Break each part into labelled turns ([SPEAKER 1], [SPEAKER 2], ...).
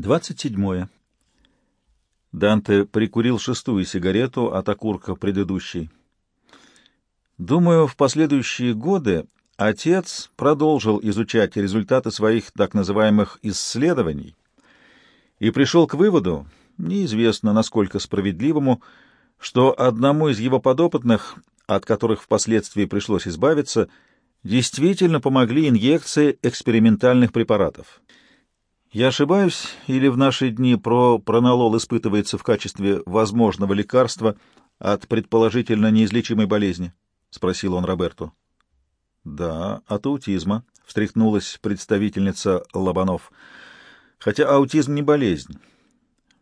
[SPEAKER 1] 27. Данте прикурил шестую сигарету от окурка предыдущей. Думаю, в последующие годы отец продолжил изучать результаты своих так называемых исследований и пришел к выводу, неизвестно насколько справедливому, что одному из его подопытных, от которых впоследствии пришлось избавиться, действительно помогли инъекции экспериментальных препаратов. Я ошибаюсь, или в наши дни про пронолол испытывается в качестве возможного лекарства от предположительно неизлечимой болезни? — спросил он Роберту. — Да, от аутизма, — встряхнулась представительница Лобанов. — Хотя аутизм не болезнь.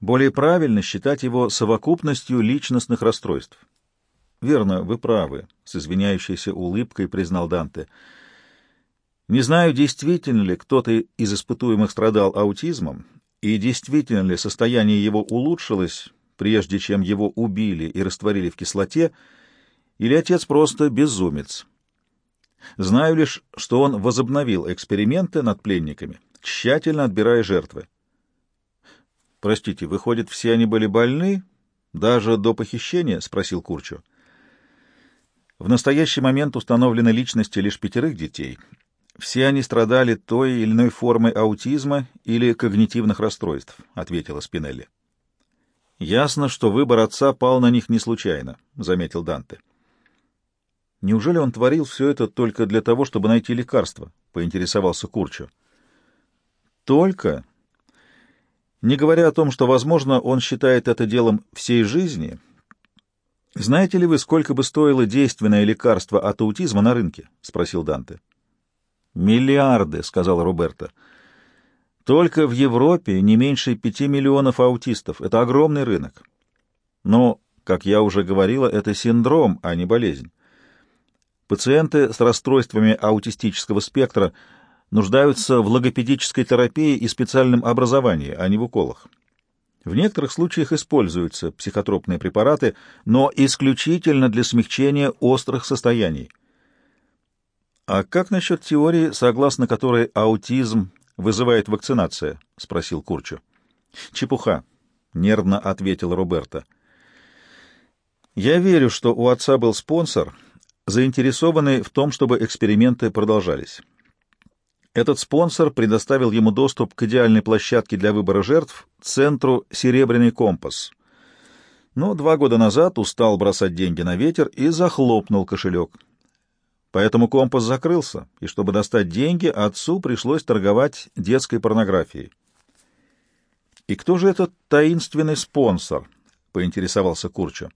[SPEAKER 1] Более правильно считать его совокупностью личностных расстройств. — Верно, вы правы, — с извиняющейся улыбкой признал Данте. — не знаю, действительно ли кто-то из испытуемых страдал аутизмом, и действительно ли состояние его улучшилось, прежде чем его убили и растворили в кислоте, или отец просто безумец. Знаю лишь, что он возобновил эксперименты над пленниками, тщательно отбирая жертвы. «Простите, выходит, все они были больны, даже до похищения?» — спросил Курчу. В настоящий момент установлены личности лишь пятерых детей, все они страдали той или иной формой аутизма или когнитивных расстройств, ответила Спинелли. Ясно, что выбор отца пал на них не случайно, заметил Данте. Неужели он творил все это только для того, чтобы найти лекарство? поинтересовался Курчо. Только не говоря о том, что, возможно, он считает это делом всей жизни. Знаете ли вы, сколько бы стоило действенное лекарство от аутизма на рынке? спросил Данте. «Миллиарды», — сказал Роберто. «Только в Европе не меньше пяти миллионов аутистов. Это огромный рынок. Но, как я уже говорила, это синдром, а не болезнь. Пациенты с расстройствами аутистического спектра нуждаются в логопедической терапии и специальном образовании, а не в уколах. В некоторых случаях используются психотропные препараты, но исключительно для смягчения острых состояний. «А как насчет теории, согласно которой аутизм вызывает вакцинация?» — спросил Курчу. «Чепуха», — нервно ответил Роберто. «Я верю, что у отца был спонсор, заинтересованный в том, чтобы эксперименты продолжались. Этот спонсор предоставил ему доступ к идеальной площадке для выбора жертв, центру «Серебряный компас». Но два года назад устал бросать деньги на ветер и захлопнул кошелек. Поэтому компас закрылся, и чтобы достать деньги, отцу пришлось торговать детской порнографией. «И кто же этот таинственный спонсор?» — поинтересовался Курча.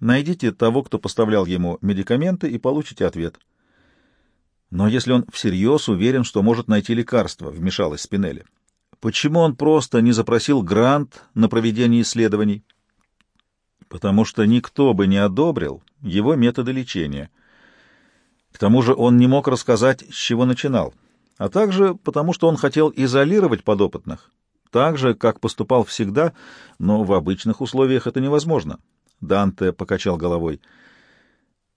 [SPEAKER 1] «Найдите того, кто поставлял ему медикаменты, и получите ответ». «Но если он всерьез уверен, что может найти лекарство», — вмешалась Спинелли, «почему он просто не запросил грант на проведение исследований?» «Потому что никто бы не одобрил его методы лечения». К тому же он не мог рассказать, с чего начинал, а также потому, что он хотел изолировать подопытных, так же, как поступал всегда, но в обычных условиях это невозможно. Данте покачал головой.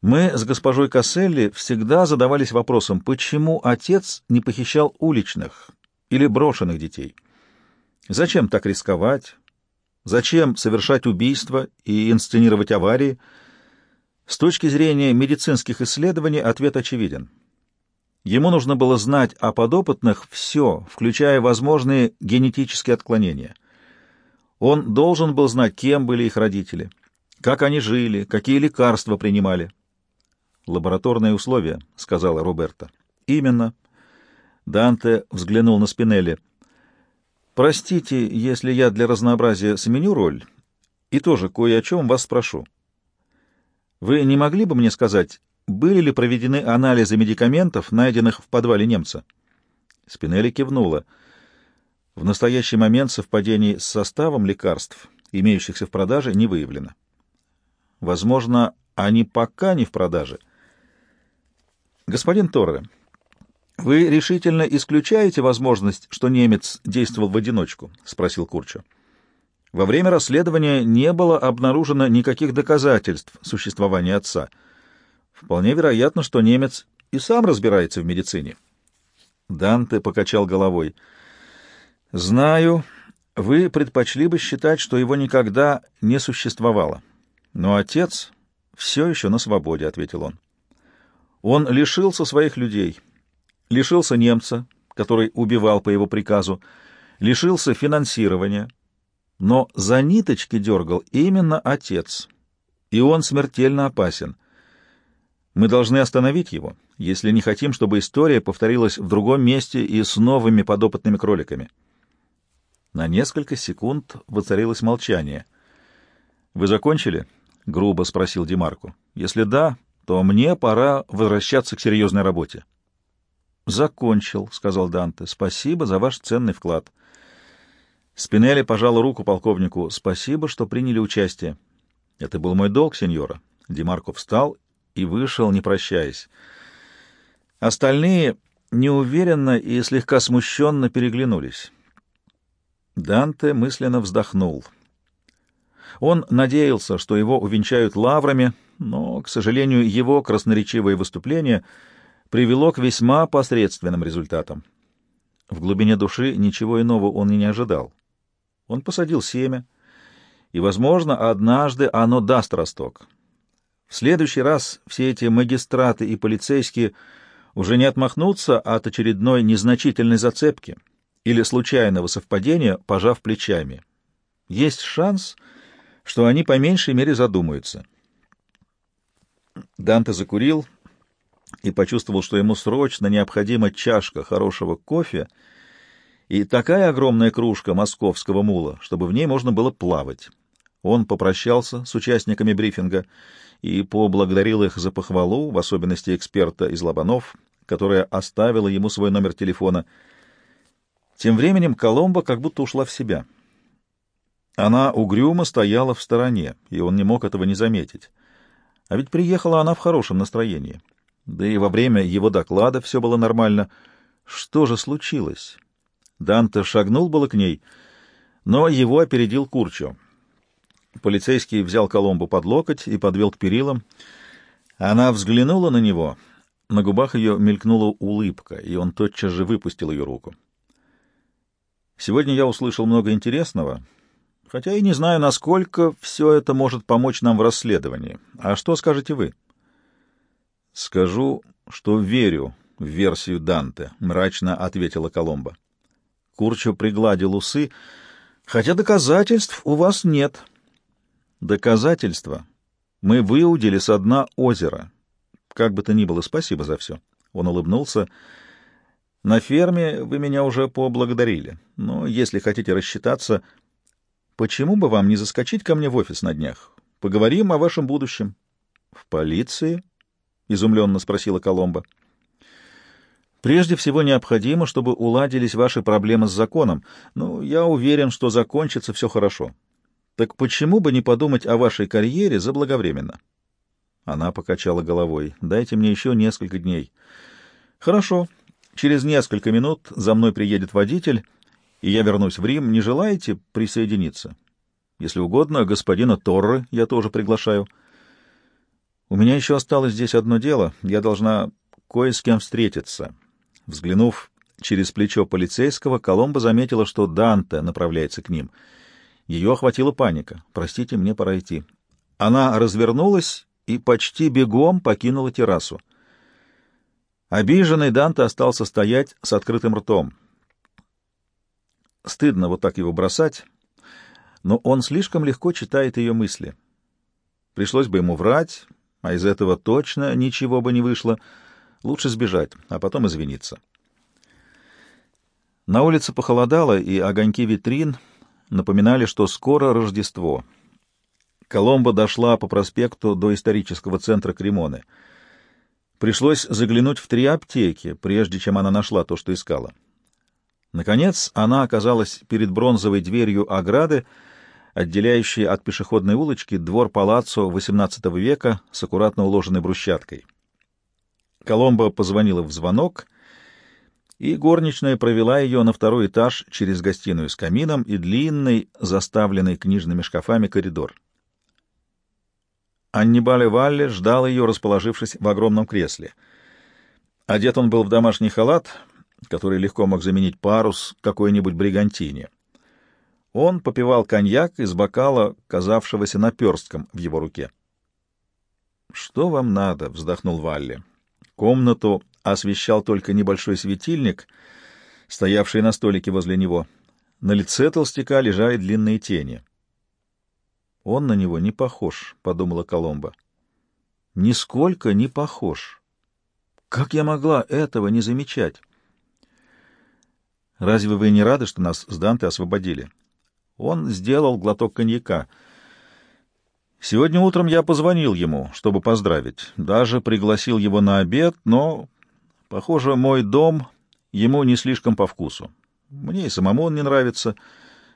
[SPEAKER 1] Мы с госпожой Касселли всегда задавались вопросом, почему отец не похищал уличных или брошенных детей. Зачем так рисковать? Зачем совершать убийства и инсценировать аварии? С точки зрения медицинских исследований ответ очевиден. Ему нужно было знать о подопытных все, включая возможные генетические отклонения. Он должен был знать, кем были их родители, как они жили, какие лекарства принимали. «Лабораторные условия», — сказала Роберта. «Именно». Данте взглянул на Спинелли. «Простите, если я для разнообразия сменю роль, и тоже кое о чем вас спрошу. Вы не могли бы мне сказать, были ли проведены анализы медикаментов, найденных в подвале немца? Спинелли кивнула. В настоящий момент совпадений с составом лекарств, имеющихся в продаже, не выявлено. Возможно, они пока не в продаже. Господин Торре, вы решительно исключаете возможность, что немец действовал в одиночку? — спросил Курчо. — во время расследования не было обнаружено никаких доказательств существования отца. Вполне вероятно, что немец и сам разбирается в медицине. Данте покачал головой. Знаю, вы предпочли бы считать, что его никогда не существовало. Но отец все еще на свободе, — ответил он. Он лишился своих людей, лишился немца, который убивал по его приказу, лишился финансирования, но за ниточки дергал именно отец, и он смертельно опасен. Мы должны остановить его, если не хотим, чтобы история повторилась в другом месте и с новыми подопытными кроликами. На несколько секунд воцарилось молчание. «Вы закончили?» — грубо спросил Демарку. «Если да, то мне пора возвращаться к серьезной работе». «Закончил», — сказал Данте. «Спасибо за ваш ценный вклад». Спинелли пожал руку полковнику. «Спасибо, что приняли участие». «Это был мой долг, сеньора». Демарко встал и вышел, не прощаясь. Остальные неуверенно и слегка смущенно переглянулись. Данте мысленно вздохнул. Он надеялся, что его увенчают лаврами, но, к сожалению, его красноречивое выступление привело к весьма посредственным результатам. В глубине души ничего иного он и не ожидал. Он посадил семя, и, возможно, однажды оно даст росток. В следующий раз все эти магистраты и полицейские уже не отмахнутся от очередной незначительной зацепки — или случайного совпадения, пожав плечами. Есть шанс, что они по меньшей мере задумаются. Данте закурил и почувствовал, что ему срочно необходима чашка хорошего кофе и такая огромная кружка московского мула, чтобы в ней можно было плавать. Он попрощался с участниками брифинга и поблагодарил их за похвалу, в особенности эксперта из Лобанов, которая оставила ему свой номер телефона — тем временем Коломба как будто ушла в себя. Она угрюмо стояла в стороне, и он не мог этого не заметить. А ведь приехала она в хорошем настроении. Да и во время его доклада все было нормально. Что же случилось? Данте шагнул было к ней, но его опередил Курчо. Полицейский взял Коломбу под локоть и подвел к перилам. Она взглянула на него. На губах ее мелькнула улыбка, и он тотчас же выпустил ее руку. Сегодня я услышал много интересного, хотя и не знаю, насколько все это может помочь нам в расследовании. А что скажете вы? Скажу, что верю в версию Данте, мрачно ответила Коломба. Курчо пригладил усы, хотя доказательств у вас нет. Доказательства мы выудили со дна озера. Как бы то ни было, спасибо за все. Он улыбнулся. На ферме вы меня уже поблагодарили, но если хотите рассчитаться, почему бы вам не заскочить ко мне в офис на днях? Поговорим о вашем будущем. — В полиции? — изумленно спросила Коломба. — Прежде всего необходимо, чтобы уладились ваши проблемы с законом. Ну, я уверен, что закончится все хорошо. Так почему бы не подумать о вашей карьере заблаговременно? Она покачала головой. — Дайте мне еще несколько дней. — Хорошо. Через несколько минут за мной приедет водитель, и я вернусь в Рим. Не желаете присоединиться? Если угодно, господина Торры я тоже приглашаю. У меня еще осталось здесь одно дело. Я должна кое с кем встретиться. Взглянув через плечо полицейского, Коломба заметила, что Данте направляется к ним. Ее охватила паника. «Простите, мне пора идти». Она развернулась и почти бегом покинула террасу. Обиженный Данте остался стоять с открытым ртом. Стыдно вот так его бросать, но он слишком легко читает ее мысли. Пришлось бы ему врать, а из этого точно ничего бы не вышло. Лучше сбежать, а потом извиниться. На улице похолодало, и огоньки витрин напоминали, что скоро Рождество. Коломба дошла по проспекту до исторического центра Кремоны — Пришлось заглянуть в три аптеки, прежде чем она нашла то, что искала. Наконец она оказалась перед бронзовой дверью ограды, отделяющей от пешеходной улочки двор палаццо XVIII века с аккуратно уложенной брусчаткой. Коломбо позвонила в звонок, и горничная провела ее на второй этаж через гостиную с камином и длинный, заставленный книжными шкафами коридор. Аннибале Валле ждал ее, расположившись в огромном кресле. Одет он был в домашний халат, который легко мог заменить парус какой-нибудь бригантине. Он попивал коньяк из бокала, казавшегося наперстком в его руке. «Что вам надо?» — вздохнул Валли. Комнату освещал только небольшой светильник, стоявший на столике возле него. На лице толстяка лежали длинные тени. «Он на него не похож», — подумала Коломба. «Нисколько не похож. Как я могла этого не замечать?» «Разве вы не рады, что нас с Данте освободили?» Он сделал глоток коньяка. «Сегодня утром я позвонил ему, чтобы поздравить. Даже пригласил его на обед, но, похоже, мой дом ему не слишком по вкусу. Мне и самому он не нравится.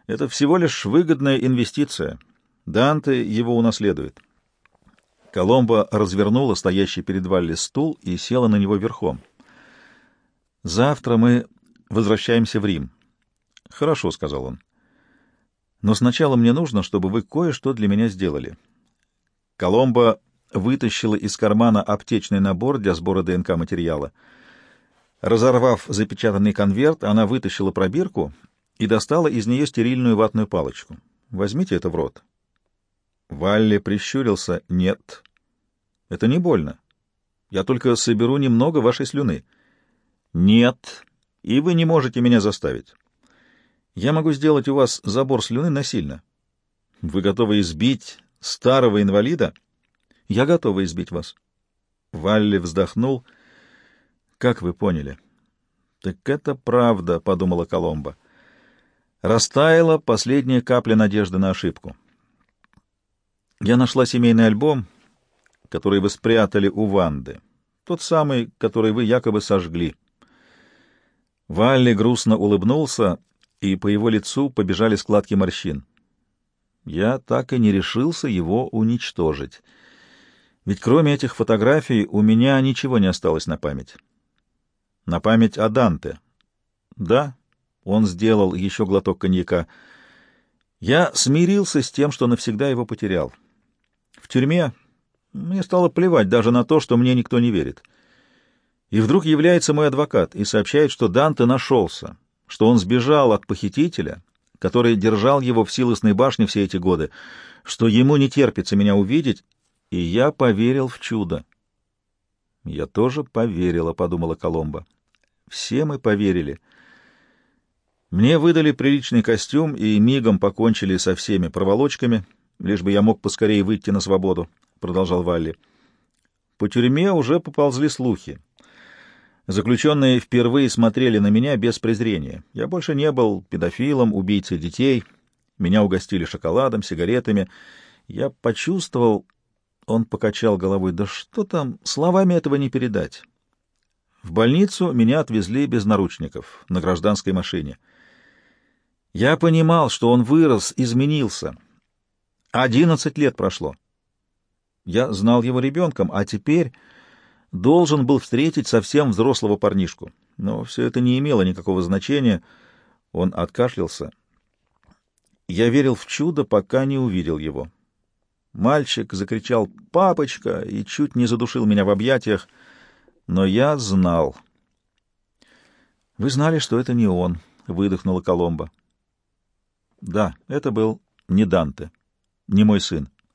[SPEAKER 1] Это всего лишь выгодная инвестиция. Данте его унаследует». Коломбо развернула стоящий перед Валли стул и села на него верхом. «Завтра мы возвращаемся в Рим». «Хорошо», — сказал он. «Но сначала мне нужно, чтобы вы кое-что для меня сделали». Коломбо вытащила из кармана аптечный набор для сбора ДНК-материала. Разорвав запечатанный конверт, она вытащила пробирку и достала из нее стерильную ватную палочку. «Возьмите это в рот». Валли прищурился. «Нет, это не больно. Я только соберу немного вашей слюны». «Нет, и вы не можете меня заставить. Я могу сделать у вас забор слюны насильно. Вы готовы избить старого инвалида? Я готова избить вас». Валли вздохнул. «Как вы поняли?» «Так это правда», — подумала Коломба. Растаяла последняя капля надежды на ошибку. Я нашла семейный альбом, который вы спрятали у Ванды. Тот самый, который вы якобы сожгли. Валли грустно улыбнулся, и по его лицу побежали складки морщин. Я так и не решился его уничтожить. Ведь кроме этих фотографий у меня ничего не осталось на память. На память о Данте. Да, он сделал еще глоток коньяка. Я смирился с тем, что навсегда его потерял. В тюрьме мне стало плевать даже на то, что мне никто не верит. И вдруг является мой адвокат и сообщает, что Данте нашелся, что он сбежал от похитителя, который держал его в силосной башне все эти годы, что ему не терпится меня увидеть, и я поверил в чудо. «Я тоже поверила», — подумала Коломба. «Все мы поверили». Мне выдали приличный костюм и мигом покончили со всеми проволочками — лишь бы я мог поскорее выйти на свободу, — продолжал Валли. По тюрьме уже поползли слухи. Заключенные впервые смотрели на меня без презрения. Я больше не был педофилом, убийцей детей. Меня угостили шоколадом, сигаретами. Я почувствовал... Он покачал головой. Да что там, словами этого не передать. В больницу меня отвезли без наручников, на гражданской машине. Я понимал, что он вырос, изменился — Одиннадцать лет прошло. Я знал его ребенком, а теперь должен был встретить совсем взрослого парнишку. Но все это не имело никакого значения. Он откашлялся. Я верил в чудо, пока не увидел его. Мальчик закричал «Папочка!» и чуть не задушил меня в объятиях, но я знал. «Вы знали, что это не он», — выдохнула Коломба. «Да, это был не Данте» не мой сын.